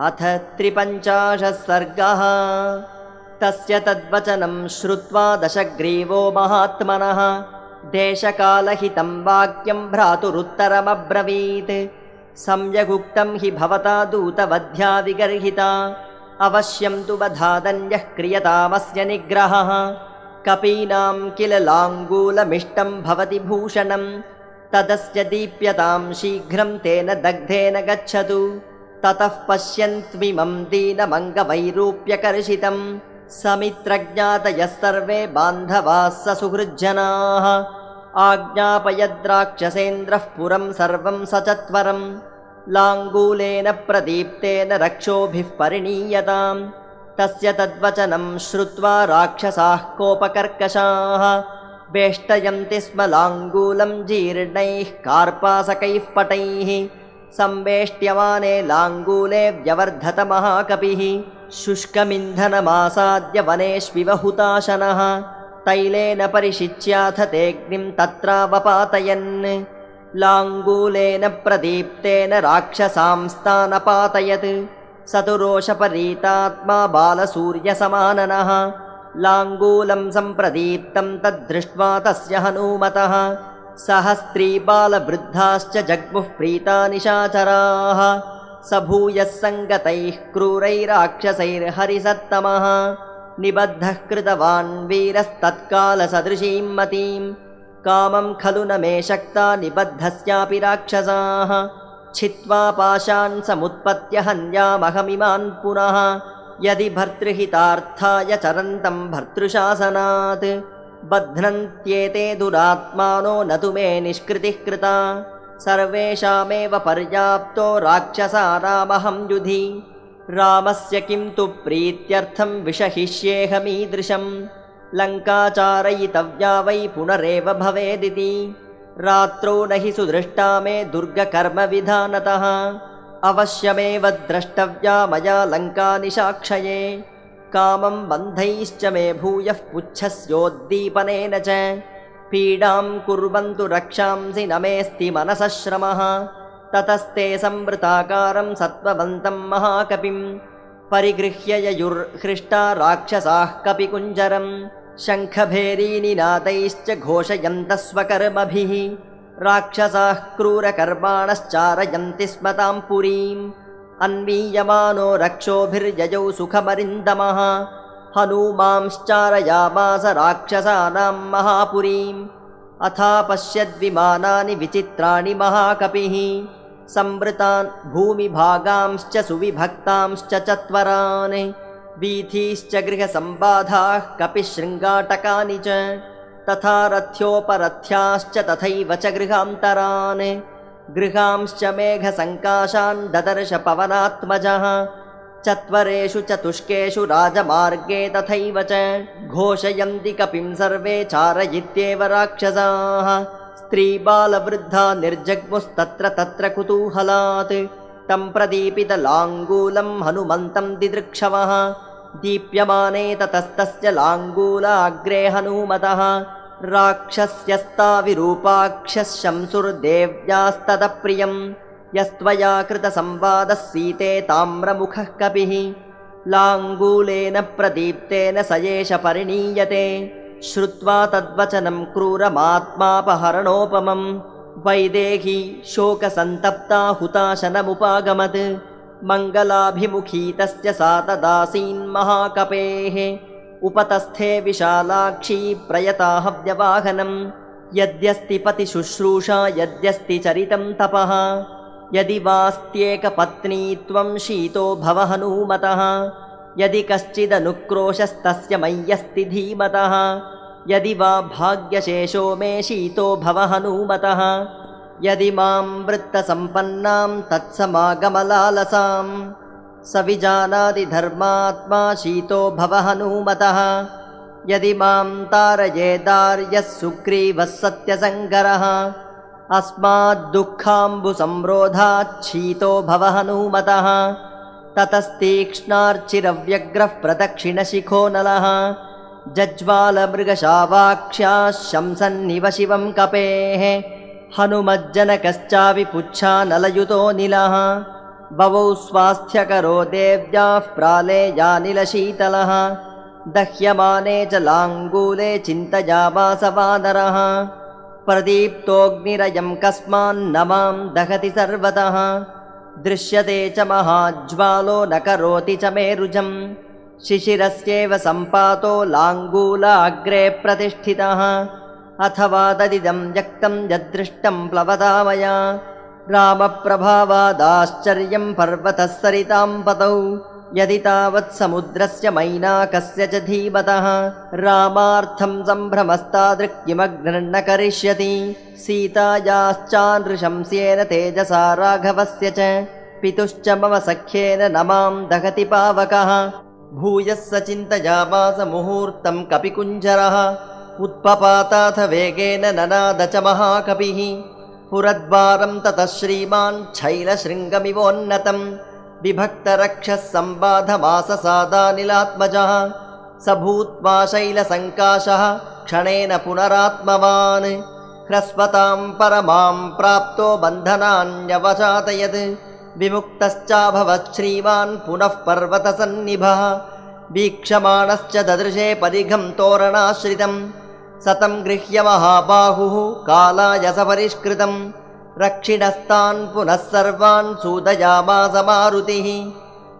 अथ त्रिपञ्चाशः सर्गः। तस्य तद्वचनं श्रुत्वा दशग्रीवो महात्मनः। देशकालहितं वाक्यं भ्रातुरुत्तरमब्रवीत्। सम्यगुक्तं हि भवता दूतवध्या विगर्हिता। अवश्यं तु वधादन्यः क्रियतामस्य निग्रहः। कपीनां किल लाङ्गूलमिष्टं भवति भूषणं। तदस्य दीप्यतां शीघ्रं तेन दग्धेन गच्छतु ततः पश्यन्त्विमं दीनमङ्गवैरूप्यकर्षितं समित्रज्ञातयः सर्वे बान्धवाः स सुहृज्जनाः आज्ञापयद्राक्षसेन्द्रः पुरं सर्वं सचत्वरं लाङ्गूलेन प्रदीप्तेन रक्षोभिः परिणीयताम्। तस्य तद्वचनं श्रुत्वा राक्षसाः कोपकर्कशाः। वेष्टयन्ति स्म लाङ्गूलं जीर्णैः कार्पासकैः पटैः संवेष्ट्यमाने लाङ्गूले व्यवर्धत महाकपिः शुष्कमिन्धनमासाद्य वनेष्विव हुताशनः। तैलेन परिशिच्याथ तेऽग्निं तत्रावपातयन्। लाङ्गूलेन प्रदीप्तेन राक्षसांस्तानपातयत् स तु रोषपरीतात्मा बालसूर्यसमाननः। लाङ्गूलं सम्प्रदीप्तं तद्दृष्ट्वा तस्य हनूमतः सह स्त्रीबालवृद्धाश्च जग्मुः प्रीता निशाचराः स भूयः सङ्गतैः क्रूरैराक्षसैर्हरिसत्तमः। निबद्धः कृतवान् वीरस्तत्कालसदृशीं मतीं कामं खलु न मे शक्ता निबद्धस्यापि राक्षसाः। छित्त्वा पाशान् समुत्पत्य हन्यामहमिमान् पुनः। यदि भर्तृहितार्थाय चरन्तं भर्तृशासनात् बध्नन्त्येते दुरात्मानो न तु मे निष्कृतिः कृता। सर्वेषामेव पर्याप्तो राक्षसानामहं युधि। रामस्य किं तु प्रीत्यर्थं विषहिष्येऽहमीदृशं लङ्काचारयितव्या वै पुनरेव भवेदिति। रात्रौ न हि सुदृष्टा मे दुर्गकर्मविधानतः। अवश्यमेव द्रष्टव्या मया लङ्कानिशाक्षये कामं बन्धैश्च मे भूयः पुच्छस्योद्दीपनेन च। पीडां कुर्वन्तु रक्षांसि न मेऽस्ति मनसः श्रमः ततस्ते संवृताकारं सत्त्ववन्तं महाकपिं परिगृह्य ययुर्हृष्टा राक्षसाः कपिकुञ्जरं। शङ्खभेरीनिनादैश्च घोषयन्तः स्वकर्मभिः राक्षसाः क्रूरकर्माणश्चारयन्ति स्म तां पुरीम् अन्वीयमानो रक्षोभिर्ययौ सुखमरिन्दमः। हनूमांश्चारयामास राक्षसानां महापुरीम्। अथा पश्यद्विमानानि विचित्राणि महाकपिः। संवृतान् भूमिभागांश्च सुविभक्तांश्च चत्वरान्। वीथीश्च गृहसम्बाधाः कपिशृङ्गाटकानि च। तथा रथ्योपरथ्याश्च तथैव च गृहान्तरान् गृहांश्च मेघसङ्काशान् ददर्श पवनात्मजः। चत्वरेषु चतुष्केषु राजमार्गे तथैव च घोषयन्ति कपिं सर्वे चारयित्येव राक्षसाः। स्त्रीबालवृद्धा निर्जग्मुस्तत्र तत्र कुतूहलात्। तं प्रदीपितलाङ्गूलं हनुमन्तं दिदृक्षवः। दीप्यमाने ततस्तस्य लाङ्गूलाग्रे हनूमतः राक्षस्यस्ताविरूपाक्षः शंसुर्देव्यास्तदप्रियं यस्त्वया कृतसंवादः सीते ताम्रमुखः कपिः। लाङ्गूलेन प्रदीप्तेन स एष परिणीयते। श्रुत्वा तद्वचनं क्रूरमात्मापहरणोपमं। वैदेही शोकसन्तप्ता हुताशनमुपागमत्। मङ्गलाभिमुखी तस्य सा तदासीन्महाकपेः उपतस्थे विशालाक्षी प्रयताहव्यवाहनं यद्यस्ति पतिशुश्रूषा यद्यस्ति चरितं तपः। यदि वास्त्येकपत्नी त्वं शीतो भव हनूमतः यदि कश्चिदनुक्रोशस्तस्य मय्यस्ति धीमतः। यदि वा भाग्यशेषो मे शीतो भव हनूमतः यदि मां वृत्तसम्पन्नां तत्समागमलालसाम् स विजानादिधर्मात्मा शीतो भव हनूमतः यदि मां तारयेदार्यः सुग्रीवः सत्यसङ्गरः अस्माद्दुःखाम्बुसंरोधाच्छीतो भव हनूमतः ततस्तीक्ष्णार्चिरव्यग्रः प्रदक्षिणशिखो नलः। जज्वालमृगशावाक्ष्याः शंसन्निव शिवं कपेः। हनुमज्जनकश्चापि पुच्छानलयुतो निलः बवौ स्वास्थ्यकरो देव्याः प्रालेयानिलशीतलः दह्यमाने च लाङ्गूले चिन्तया वासवानरः प्रदीप्तोऽग्निरयं कस्मान्न मां दहति सर्वतः। दृश्यते च महाज्वालो न करोति च मेरुजम् शिशिरस्येव सम्पातो लाङ्गूल अग्रे प्रतिष्ठितः। अथवा तदिदं व्यक्तं यदृष्टं प्लवता मया रामप्रभावादाश्चर्यं पर्वतः सरितां पतौ। यदि तावत् समुद्रस्य मैनाकस्य च धीमतः रामार्थं सम्भ्रमस्तादृक्किमग्निर्न करिष्यति सीतायाश्चानृशंस्येन तेजसा राघवस्य च पितुश्च मम सख्येन न मां दहति पावकः। भूयः स चिन्तयामास मुहूर्तं कपिकुञ्जरः। उत्पपाताथ वेगेन ननाद च महाकपिः पुरद्वारं ततः श्रीमान् शैलशृङ्गमिवोन्नतं विभक्तरक्षः सम्बाधमाससादानिलात्मजः स भूत्वा शैलसङ्काशः क्षणेन पुनरात्मवान्। ह्रस्वतां परमां प्राप्तो बन्धनान्यवचातयत् विमुक्तश्चाभवत् श्रीमान् पुनः पर्वतसन्निभः। वीक्षमाणश्च ददृशे परिघं तोरणाश्रितं सतं गृह्य महाबाहुः कालाय सपरिष्कृतं रक्षिणस्तान् पुनः सर्वान् सूदयामास मारुतिः।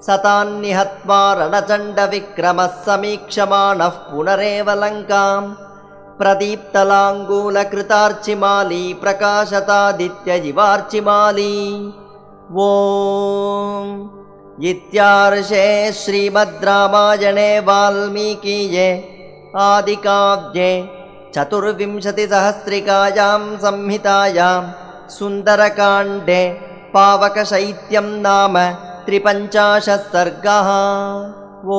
सतान्निहत्वा रणचण्डविक्रमः समीक्षमाणः पुनरेव लङ्काम्। प्रदीप्तलाङ्गूलकृतार्चिमाली प्रकाशतादित्यजिवार्चिमाली। ॐ इत्यार्षे श्रीमद् रामायणे वाल्मीकीये आदिकाव्ये चतुर्विंशतिसहस्रिकायां संहितायां सुन्दरकाण्डे पावकशैत्यं नाम त्रिपञ्चाशत् सर्गः ओ